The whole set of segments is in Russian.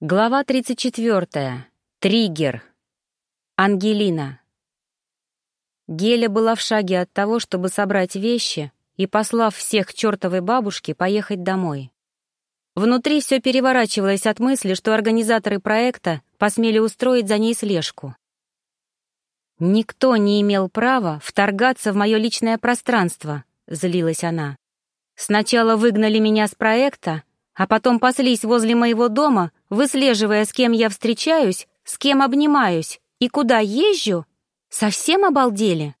Глава 34. Триггер. Ангелина. Геля была в шаге от того, чтобы собрать вещи и, послав всех к чертовой бабушке, поехать домой. Внутри все переворачивалось от мысли, что организаторы проекта посмели устроить за ней слежку. «Никто не имел права вторгаться в мое личное пространство», — злилась она. «Сначала выгнали меня с проекта, а потом паслись возле моего дома, выслеживая, с кем я встречаюсь, с кем обнимаюсь и куда езжу? Совсем обалдели?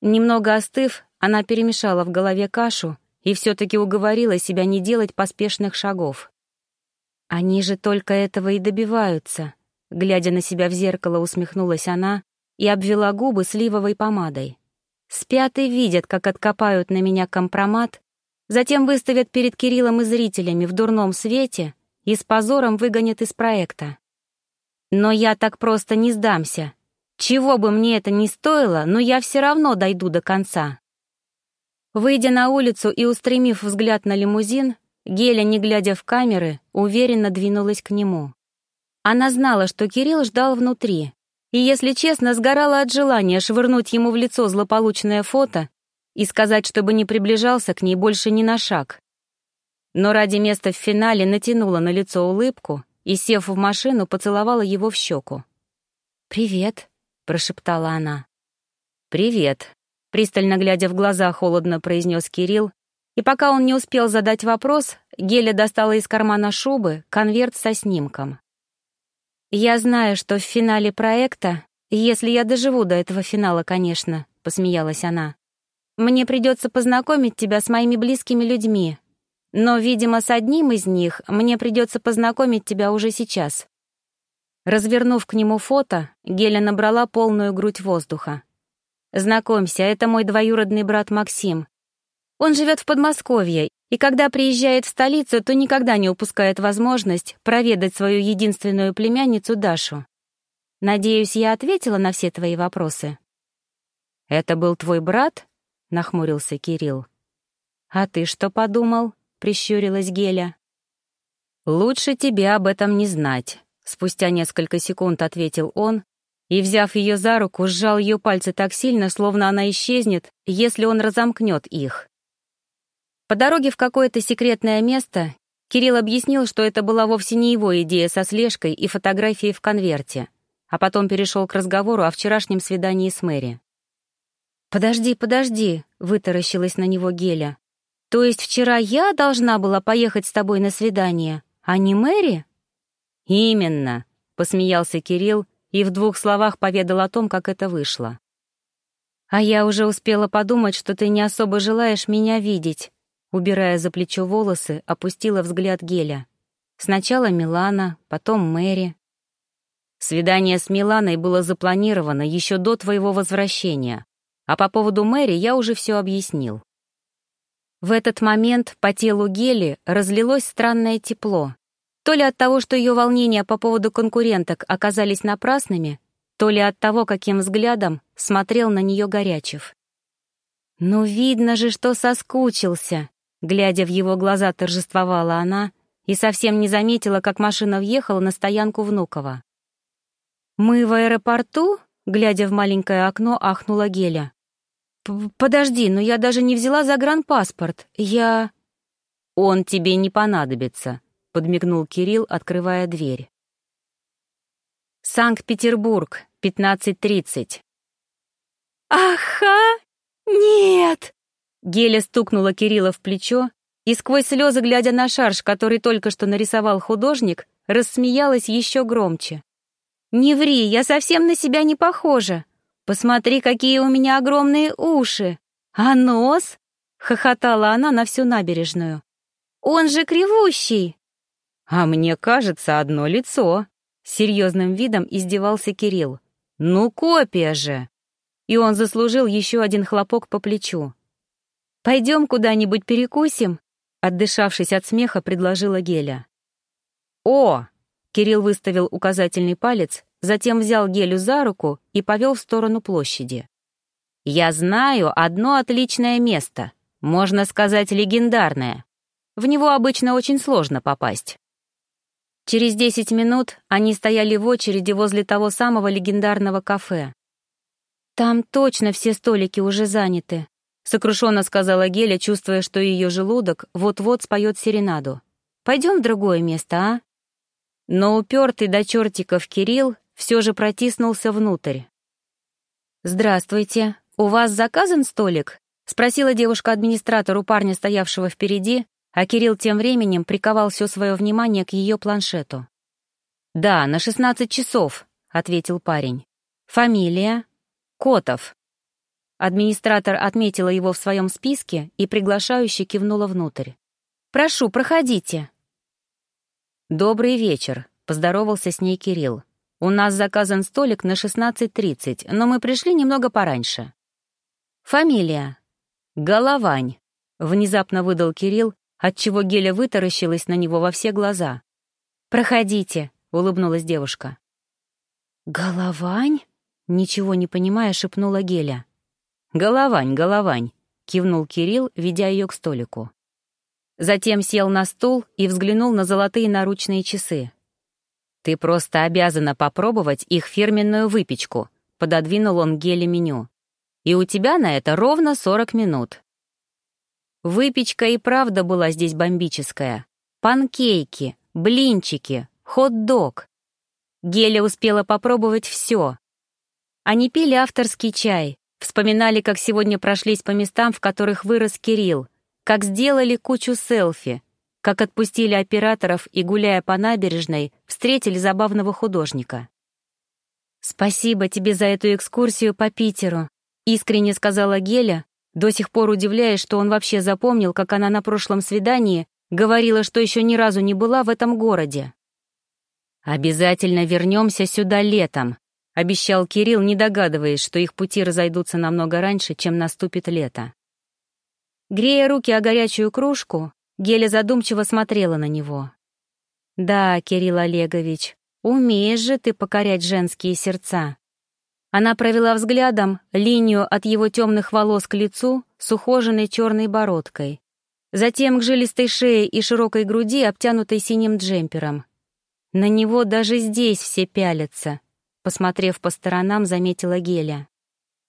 Немного остыв, она перемешала в голове кашу и все-таки уговорила себя не делать поспешных шагов. Они же только этого и добиваются. Глядя на себя в зеркало, усмехнулась она и обвела губы сливовой помадой. Спят и видят, как откопают на меня компромат Затем выставят перед Кириллом и зрителями в дурном свете и с позором выгонят из проекта. Но я так просто не сдамся. Чего бы мне это ни стоило, но я все равно дойду до конца. Выйдя на улицу и устремив взгляд на лимузин, Геля, не глядя в камеры, уверенно двинулась к нему. Она знала, что Кирилл ждал внутри, и, если честно, сгорала от желания швырнуть ему в лицо злополучное фото и сказать, чтобы не приближался к ней больше ни на шаг. Но ради места в финале натянула на лицо улыбку и, сев в машину, поцеловала его в щеку. «Привет», — прошептала она. «Привет», — пристально глядя в глаза, холодно произнес Кирилл, и пока он не успел задать вопрос, Геля достала из кармана шубы конверт со снимком. «Я знаю, что в финале проекта, если я доживу до этого финала, конечно», — посмеялась она, мне придется познакомить тебя с моими близкими людьми. Но, видимо, с одним из них мне придется познакомить тебя уже сейчас». Развернув к нему фото, Геля набрала полную грудь воздуха. «Знакомься, это мой двоюродный брат Максим. Он живет в Подмосковье, и когда приезжает в столицу, то никогда не упускает возможность проведать свою единственную племянницу Дашу. Надеюсь, я ответила на все твои вопросы?» «Это был твой брат?» нахмурился Кирилл. «А ты что подумал?» — прищурилась Геля. «Лучше тебе об этом не знать», — спустя несколько секунд ответил он, и, взяв ее за руку, сжал ее пальцы так сильно, словно она исчезнет, если он разомкнет их. По дороге в какое-то секретное место Кирилл объяснил, что это была вовсе не его идея со слежкой и фотографией в конверте, а потом перешел к разговору о вчерашнем свидании с Мэри. «Подожди, подожди», — вытаращилась на него Геля. «То есть вчера я должна была поехать с тобой на свидание, а не Мэри?» «Именно», — посмеялся Кирилл и в двух словах поведал о том, как это вышло. «А я уже успела подумать, что ты не особо желаешь меня видеть», убирая за плечо волосы, опустила взгляд Геля. Сначала Милана, потом Мэри. Свидание с Миланой было запланировано еще до твоего возвращения, а по поводу Мэри я уже все объяснил. В этот момент по телу Гели разлилось странное тепло. То ли от того, что ее волнения по поводу конкуренток оказались напрасными, то ли от того, каким взглядом смотрел на нее Горячев. «Ну, видно же, что соскучился», — глядя в его глаза, торжествовала она и совсем не заметила, как машина въехала на стоянку Внуково. «Мы в аэропорту?» Глядя в маленькое окно, ахнула Геля. «Подожди, но я даже не взяла загранпаспорт. Я...» «Он тебе не понадобится», — подмигнул Кирилл, открывая дверь. «Санкт-Петербург, 15.30». «Аха! Нет!» Геля стукнула Кирилла в плечо и сквозь слезы, глядя на шарж, который только что нарисовал художник, рассмеялась еще громче. «Не ври, я совсем на себя не похожа. Посмотри, какие у меня огромные уши. А нос?» — хохотала она на всю набережную. «Он же кривущий!» «А мне кажется, одно лицо!» — серьезным видом издевался Кирилл. «Ну, копия же!» И он заслужил еще один хлопок по плечу. «Пойдем куда-нибудь перекусим?» Отдышавшись от смеха, предложила Геля. «О, Кирилл выставил указательный палец, затем взял Гелю за руку и повел в сторону площади. «Я знаю одно отличное место, можно сказать, легендарное. В него обычно очень сложно попасть». Через десять минут они стояли в очереди возле того самого легендарного кафе. «Там точно все столики уже заняты», — сокрушенно сказала Геля, чувствуя, что ее желудок вот-вот споет серенаду. «Пойдем в другое место, а?» Но упертый до чертиков Кирилл все же протиснулся внутрь. «Здравствуйте, у вас заказан столик?» — спросила девушка-администратор у парня, стоявшего впереди, а Кирилл тем временем приковал все свое внимание к ее планшету. «Да, на шестнадцать часов», — ответил парень. «Фамилия?» «Котов». Администратор отметила его в своем списке и приглашающе кивнула внутрь. «Прошу, проходите». «Добрый вечер», — поздоровался с ней Кирилл. «У нас заказан столик на 16.30, но мы пришли немного пораньше». «Фамилия?» «Головань», — внезапно выдал Кирилл, отчего Геля вытаращилась на него во все глаза. «Проходите», — улыбнулась девушка. «Головань?» — ничего не понимая, шепнула Геля. «Головань, головань», — кивнул Кирилл, ведя ее к столику. Затем сел на стул и взглянул на золотые наручные часы. «Ты просто обязана попробовать их фирменную выпечку», — пододвинул он Геле меню. «И у тебя на это ровно 40 минут». Выпечка и правда была здесь бомбическая. Панкейки, блинчики, хот-дог. Геля успела попробовать все. Они пили авторский чай, вспоминали, как сегодня прошлись по местам, в которых вырос Кирилл, как сделали кучу селфи, как отпустили операторов и, гуляя по набережной, встретили забавного художника. «Спасибо тебе за эту экскурсию по Питеру», — искренне сказала Геля, до сих пор удивляясь, что он вообще запомнил, как она на прошлом свидании говорила, что еще ни разу не была в этом городе. «Обязательно вернемся сюда летом», — обещал Кирилл, не догадываясь, что их пути разойдутся намного раньше, чем наступит лето. Грея руки о горячую кружку, Геля задумчиво смотрела на него. «Да, Кирилл Олегович, умеешь же ты покорять женские сердца. Она провела взглядом линию от его темных волос к лицу с ухоженной черной бородкой. Затем к жилистой шее и широкой груди, обтянутой синим джемпером. На него даже здесь все пялятся, посмотрев по сторонам, заметила Геля.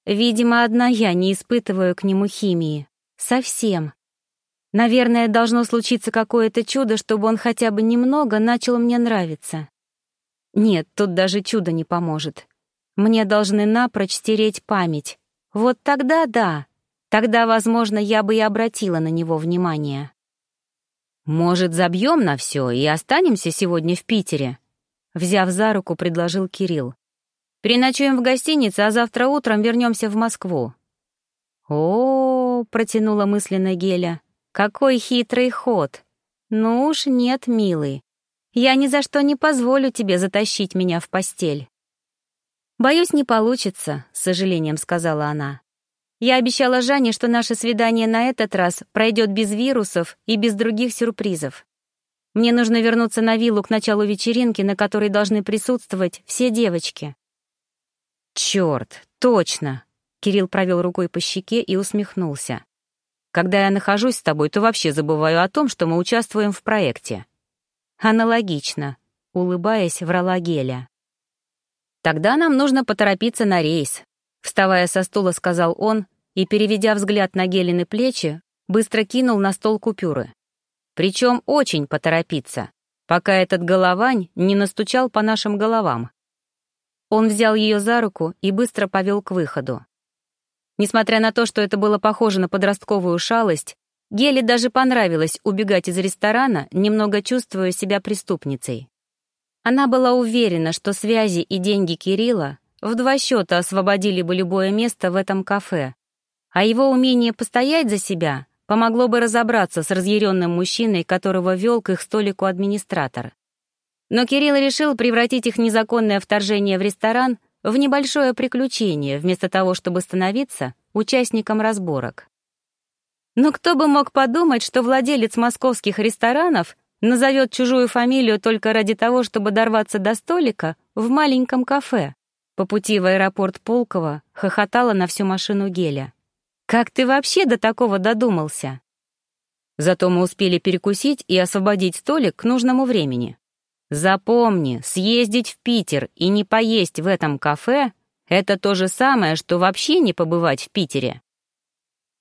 Видимо, одна я не испытываю к нему химии. Совсем. Наверное, должно случиться какое-то чудо, чтобы он хотя бы немного начал мне нравиться. Нет, тут даже чудо не поможет. Мне должны напрочь стереть память. Вот тогда да. Тогда, возможно, я бы и обратила на него внимание. «Может, забьем на все и останемся сегодня в Питере?» Взяв за руку, предложил Кирилл. «Переночуем в гостинице, а завтра утром вернемся в Москву». О, -о, -о протянула мысленно Геля. «Какой хитрый ход! Ну уж нет, милый. Я ни за что не позволю тебе затащить меня в постель». «Боюсь, не получится», — с сожалением сказала она. «Я обещала Жанне, что наше свидание на этот раз пройдет без вирусов и без других сюрпризов. Мне нужно вернуться на виллу к началу вечеринки, на которой должны присутствовать все девочки». «Черт, точно!» — Кирилл провел рукой по щеке и усмехнулся. «Когда я нахожусь с тобой, то вообще забываю о том, что мы участвуем в проекте». «Аналогично», — улыбаясь, врала Геля. «Тогда нам нужно поторопиться на рейс», — вставая со стула, сказал он и, переведя взгляд на Гелины плечи, быстро кинул на стол купюры. Причем очень поторопиться, пока этот головань не настучал по нашим головам. Он взял ее за руку и быстро повел к выходу. Несмотря на то, что это было похоже на подростковую шалость, Геле даже понравилось убегать из ресторана, немного чувствуя себя преступницей. Она была уверена, что связи и деньги Кирилла в два счета освободили бы любое место в этом кафе, а его умение постоять за себя помогло бы разобраться с разъяренным мужчиной, которого вел к их столику администратор. Но Кирилл решил превратить их незаконное вторжение в ресторан в небольшое приключение, вместо того, чтобы становиться участником разборок. Но кто бы мог подумать, что владелец московских ресторанов назовет чужую фамилию только ради того, чтобы дорваться до столика в маленьком кафе. По пути в аэропорт Пулково хохотала на всю машину Геля. «Как ты вообще до такого додумался?» Зато мы успели перекусить и освободить столик к нужному времени. Запомни, съездить в Питер и не поесть в этом кафе — это то же самое, что вообще не побывать в Питере.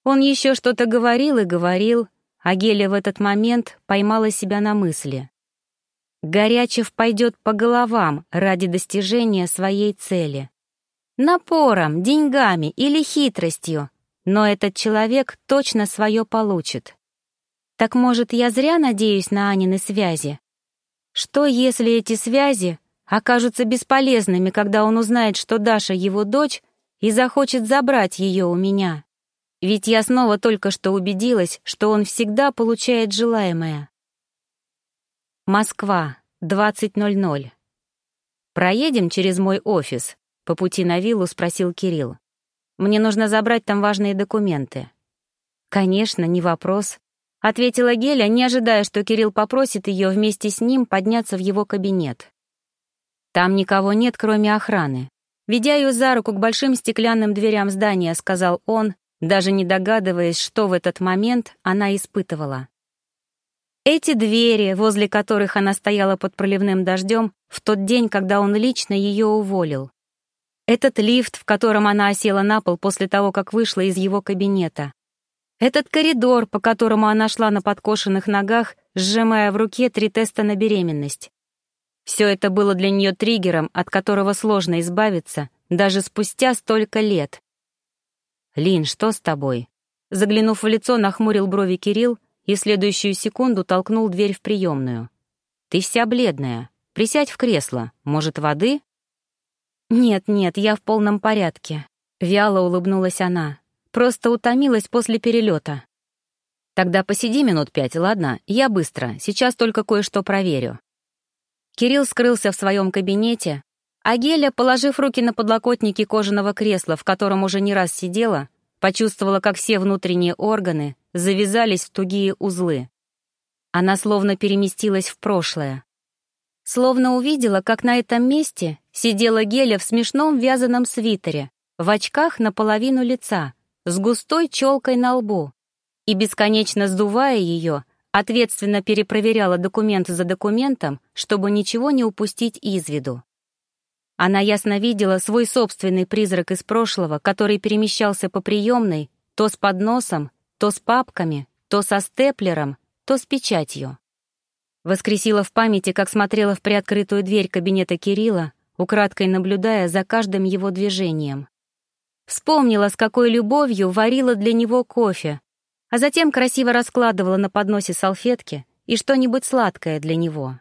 Он еще что-то говорил и говорил, а Геля в этот момент поймала себя на мысли. Горячев пойдет по головам ради достижения своей цели. Напором, деньгами или хитростью, но этот человек точно свое получит. Так может, я зря надеюсь на Анины связи? Что, если эти связи окажутся бесполезными, когда он узнает, что Даша его дочь, и захочет забрать ее у меня? Ведь я снова только что убедилась, что он всегда получает желаемое. Москва, 20.00. «Проедем через мой офис?» — по пути на виллу спросил Кирилл. «Мне нужно забрать там важные документы». «Конечно, не вопрос», — ответила Геля, не ожидая, что Кирилл попросит ее вместе с ним подняться в его кабинет. «Там никого нет, кроме охраны». Ведя ее за руку к большим стеклянным дверям здания, сказал он, даже не догадываясь, что в этот момент она испытывала. Эти двери, возле которых она стояла под проливным дождем в тот день, когда он лично ее уволил. Этот лифт, в котором она осела на пол после того, как вышла из его кабинета. Этот коридор, по которому она шла на подкошенных ногах, сжимая в руке три теста на беременность. Все это было для нее триггером, от которого сложно избавиться, даже спустя столько лет. «Лин, что с тобой?» Заглянув в лицо, нахмурил брови Кирилл и следующую секунду толкнул дверь в приемную. «Ты вся бледная. Присядь в кресло. Может, воды?» «Нет, нет, я в полном порядке», — вяло улыбнулась она. «Просто утомилась после перелета». «Тогда посиди минут пять, ладно? Я быстро. Сейчас только кое-что проверю». Кирилл скрылся в своем кабинете, а Геля, положив руки на подлокотники кожаного кресла, в котором уже не раз сидела, почувствовала, как все внутренние органы завязались в тугие узлы. Она словно переместилась в прошлое. Словно увидела, как на этом месте сидела Геля в смешном вязаном свитере, в очках наполовину лица, с густой челкой на лбу, и, бесконечно сдувая ее, ответственно перепроверяла документ за документом, чтобы ничего не упустить из виду. Она ясно видела свой собственный призрак из прошлого, который перемещался по приемной, то с подносом, то с папками, то со степлером, то с печатью. Воскресила в памяти, как смотрела в приоткрытую дверь кабинета Кирилла, украдкой наблюдая за каждым его движением. Вспомнила, с какой любовью варила для него кофе, а затем красиво раскладывала на подносе салфетки и что-нибудь сладкое для него.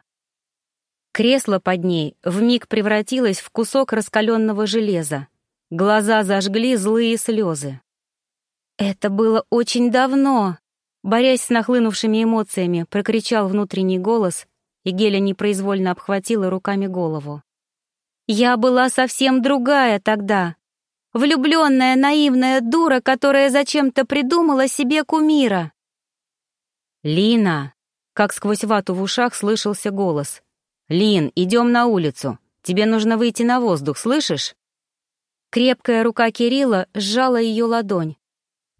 Кресло под ней вмиг превратилось в кусок раскаленного железа. Глаза зажгли злые слезы. «Это было очень давно!» Борясь с нахлынувшими эмоциями, прокричал внутренний голос, и Геля непроизвольно обхватила руками голову. «Я была совсем другая тогда. Влюбленная наивная дура, которая зачем-то придумала себе кумира». «Лина!» — как сквозь вату в ушах слышался голос. «Лин, идем на улицу. Тебе нужно выйти на воздух, слышишь?» Крепкая рука Кирилла сжала ее ладонь.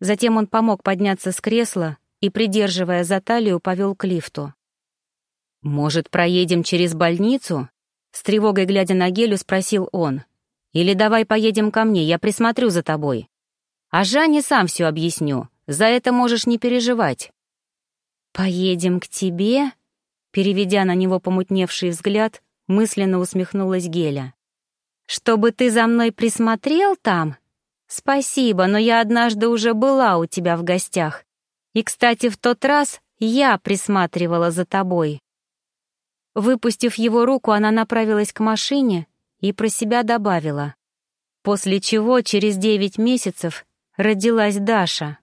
Затем он помог подняться с кресла и, придерживая за талию, повел к лифту. «Может, проедем через больницу?» С тревогой глядя на Гелю, спросил он. «Или давай поедем ко мне, я присмотрю за тобой. А Жанне сам все объясню, за это можешь не переживать». «Поедем к тебе?» Переведя на него помутневший взгляд, мысленно усмехнулась Геля. «Чтобы ты за мной присмотрел там?» «Спасибо, но я однажды уже была у тебя в гостях. И, кстати, в тот раз я присматривала за тобой». Выпустив его руку, она направилась к машине и про себя добавила. После чего через девять месяцев родилась Даша.